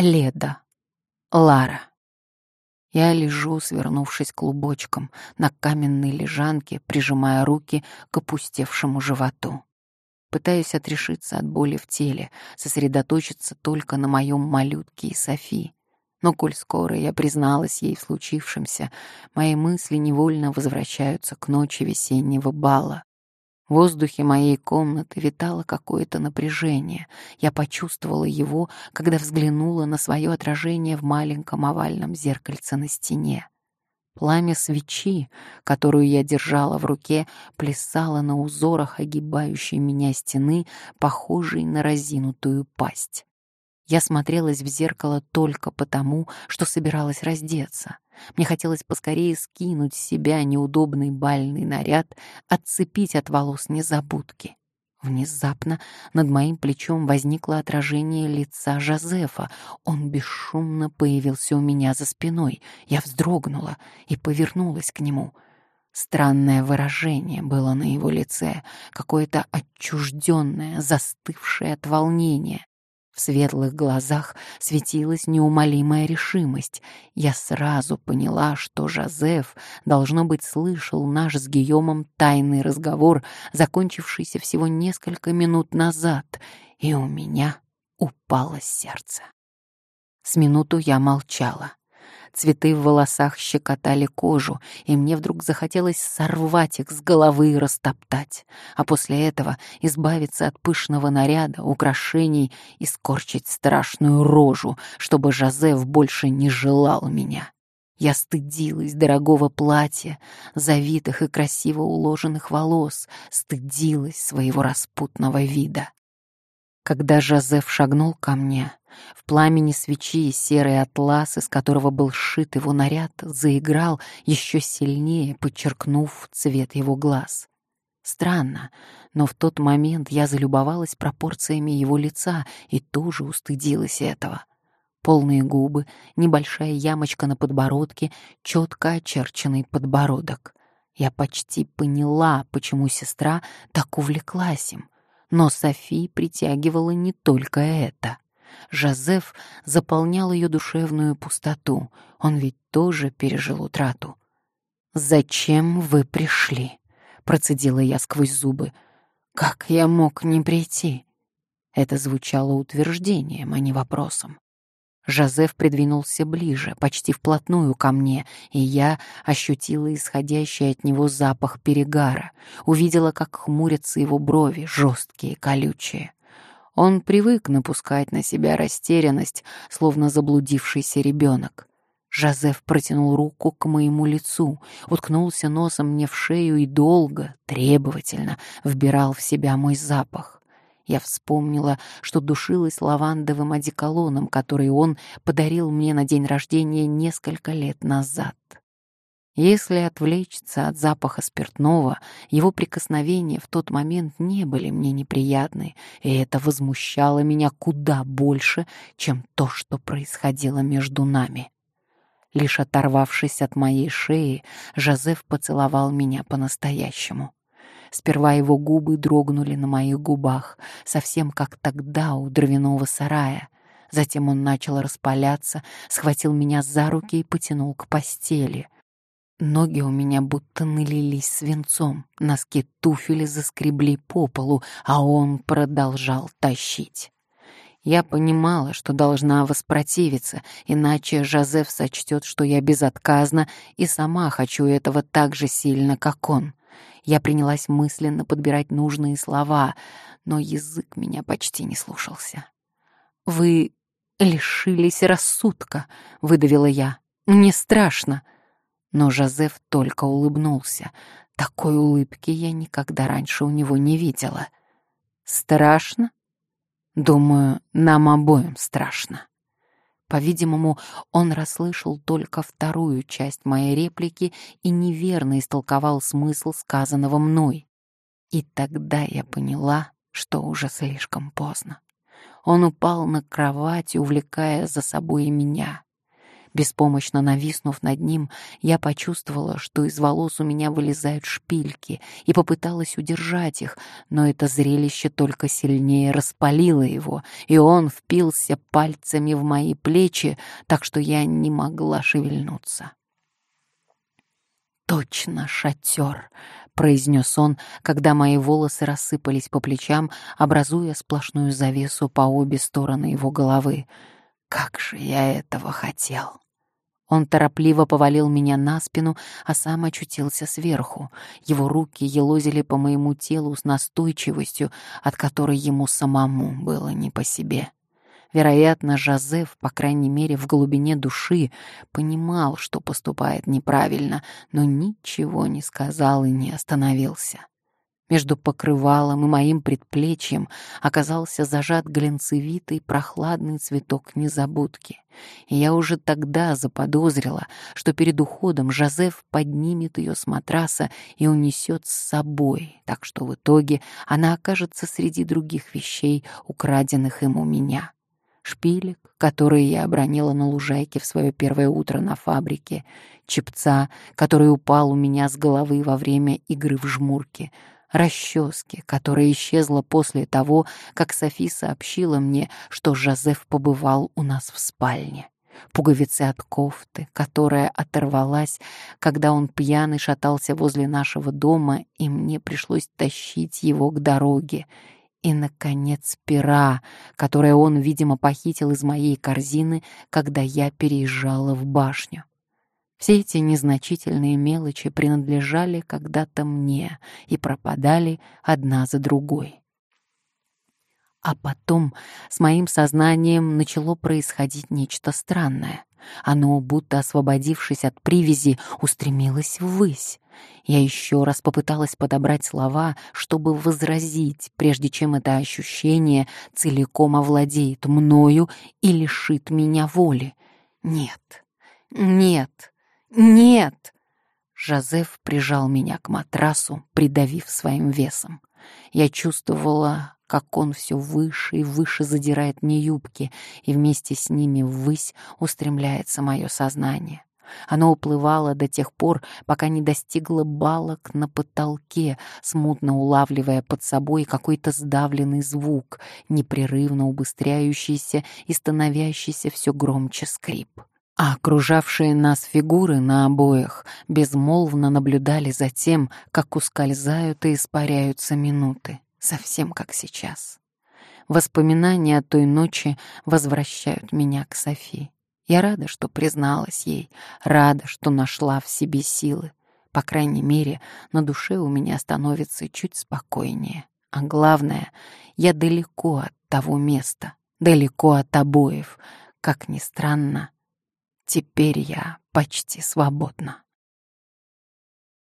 Леда. Лара. Я лежу, свернувшись клубочком, на каменной лежанке, прижимая руки к опустевшему животу. Пытаюсь отрешиться от боли в теле, сосредоточиться только на моем малютке и Софи. Но коль скоро я призналась ей в случившемся, мои мысли невольно возвращаются к ночи весеннего бала. В воздухе моей комнаты витало какое-то напряжение. Я почувствовала его, когда взглянула на свое отражение в маленьком овальном зеркальце на стене. Пламя свечи, которую я держала в руке, плясало на узорах огибающей меня стены, похожей на разинутую пасть. Я смотрелась в зеркало только потому, что собиралась раздеться. Мне хотелось поскорее скинуть с себя неудобный бальный наряд, отцепить от волос незабудки. Внезапно над моим плечом возникло отражение лица Жозефа. Он бесшумно появился у меня за спиной. Я вздрогнула и повернулась к нему. Странное выражение было на его лице, какое-то отчужденное, застывшее от волнения. В светлых глазах светилась неумолимая решимость. Я сразу поняла, что Жозеф, должно быть, слышал наш с Гийомом тайный разговор, закончившийся всего несколько минут назад, и у меня упало сердце. С минуту я молчала. Цветы в волосах щекотали кожу, и мне вдруг захотелось сорвать их с головы и растоптать, а после этого избавиться от пышного наряда, украшений и скорчить страшную рожу, чтобы Жозеф больше не желал меня. Я стыдилась дорогого платья, завитых и красиво уложенных волос, стыдилась своего распутного вида. Когда Жозеф шагнул ко мне, в пламени свечи серый атлас, из которого был сшит его наряд, заиграл еще сильнее, подчеркнув цвет его глаз. Странно, но в тот момент я залюбовалась пропорциями его лица и тоже устыдилась этого. Полные губы, небольшая ямочка на подбородке, четко очерченный подбородок. Я почти поняла, почему сестра так увлеклась им — но Софи притягивала не только это. Жозеф заполнял ее душевную пустоту. Он ведь тоже пережил утрату. «Зачем вы пришли?» — процедила я сквозь зубы. «Как я мог не прийти?» Это звучало утверждением, а не вопросом. Жозеф придвинулся ближе, почти вплотную ко мне, и я ощутила исходящий от него запах перегара, увидела, как хмурятся его брови, жесткие, колючие. Он привык напускать на себя растерянность, словно заблудившийся ребенок. Жозеф протянул руку к моему лицу, уткнулся носом мне в шею и долго, требовательно вбирал в себя мой запах. Я вспомнила, что душилась лавандовым одеколоном, который он подарил мне на день рождения несколько лет назад. Если отвлечься от запаха спиртного, его прикосновения в тот момент не были мне неприятны, и это возмущало меня куда больше, чем то, что происходило между нами. Лишь оторвавшись от моей шеи, Жозеф поцеловал меня по-настоящему. Сперва его губы дрогнули на моих губах, совсем как тогда у дровяного сарая. Затем он начал распаляться, схватил меня за руки и потянул к постели. Ноги у меня будто налились свинцом, носки туфели заскребли по полу, а он продолжал тащить. Я понимала, что должна воспротивиться, иначе Жозеф сочтет, что я безотказна и сама хочу этого так же сильно, как он. Я принялась мысленно подбирать нужные слова, но язык меня почти не слушался. «Вы лишились рассудка», — выдавила я. «Мне страшно». Но Жозеф только улыбнулся. Такой улыбки я никогда раньше у него не видела. «Страшно?» «Думаю, нам обоим страшно». По-видимому, он расслышал только вторую часть моей реплики и неверно истолковал смысл сказанного мной. И тогда я поняла, что уже слишком поздно. Он упал на кровать, увлекая за собой и меня. Беспомощно нависнув над ним, я почувствовала, что из волос у меня вылезают шпильки, и попыталась удержать их, но это зрелище только сильнее распалило его, и он впился пальцами в мои плечи, так что я не могла шевельнуться. «Точно шатер!» — произнес он, когда мои волосы рассыпались по плечам, образуя сплошную завесу по обе стороны его головы. «Как же я этого хотел!» Он торопливо повалил меня на спину, а сам очутился сверху. Его руки елозили по моему телу с настойчивостью, от которой ему самому было не по себе. Вероятно, Жозеф, по крайней мере, в глубине души, понимал, что поступает неправильно, но ничего не сказал и не остановился. Между покрывалом и моим предплечьем оказался зажат глянцевитый прохладный цветок незабудки. И я уже тогда заподозрила, что перед уходом Жозеф поднимет ее с матраса и унесет с собой, так что в итоге она окажется среди других вещей, украденных им у меня шпилек, которые я обронила на лужайке в свое первое утро на фабрике, чепца, который упал у меня с головы во время игры в жмурки, расчески, которая исчезла после того, как Софи сообщила мне, что Жозеф побывал у нас в спальне пуговицы от кофты, которая оторвалась, когда он пьяный шатался возле нашего дома, и мне пришлось тащить его к дороге, и, наконец, пера, которое он, видимо, похитил из моей корзины, когда я переезжала в башню. Все эти незначительные мелочи принадлежали когда-то мне и пропадали одна за другой. А потом с моим сознанием начало происходить нечто странное. Оно, будто освободившись от привязи, устремилось ввысь. Я еще раз попыталась подобрать слова, чтобы возразить, прежде чем это ощущение целиком овладеет мною и лишит меня воли. Нет, нет, нет! Жозеф прижал меня к матрасу, придавив своим весом. Я чувствовала, как он все выше и выше задирает мне юбки, и вместе с ними ввысь устремляется мое сознание. Оно уплывало до тех пор, пока не достигло балок на потолке, смутно улавливая под собой какой-то сдавленный звук, непрерывно убыстряющийся и становящийся все громче скрип. А окружавшие нас фигуры на обоях безмолвно наблюдали за тем, как ускользают и испаряются минуты совсем как сейчас. Воспоминания о той ночи возвращают меня к Софии. Я рада, что призналась ей, рада, что нашла в себе силы. По крайней мере, на душе у меня становится чуть спокойнее. А главное, я далеко от того места, далеко от обоев. Как ни странно, теперь я почти свободна.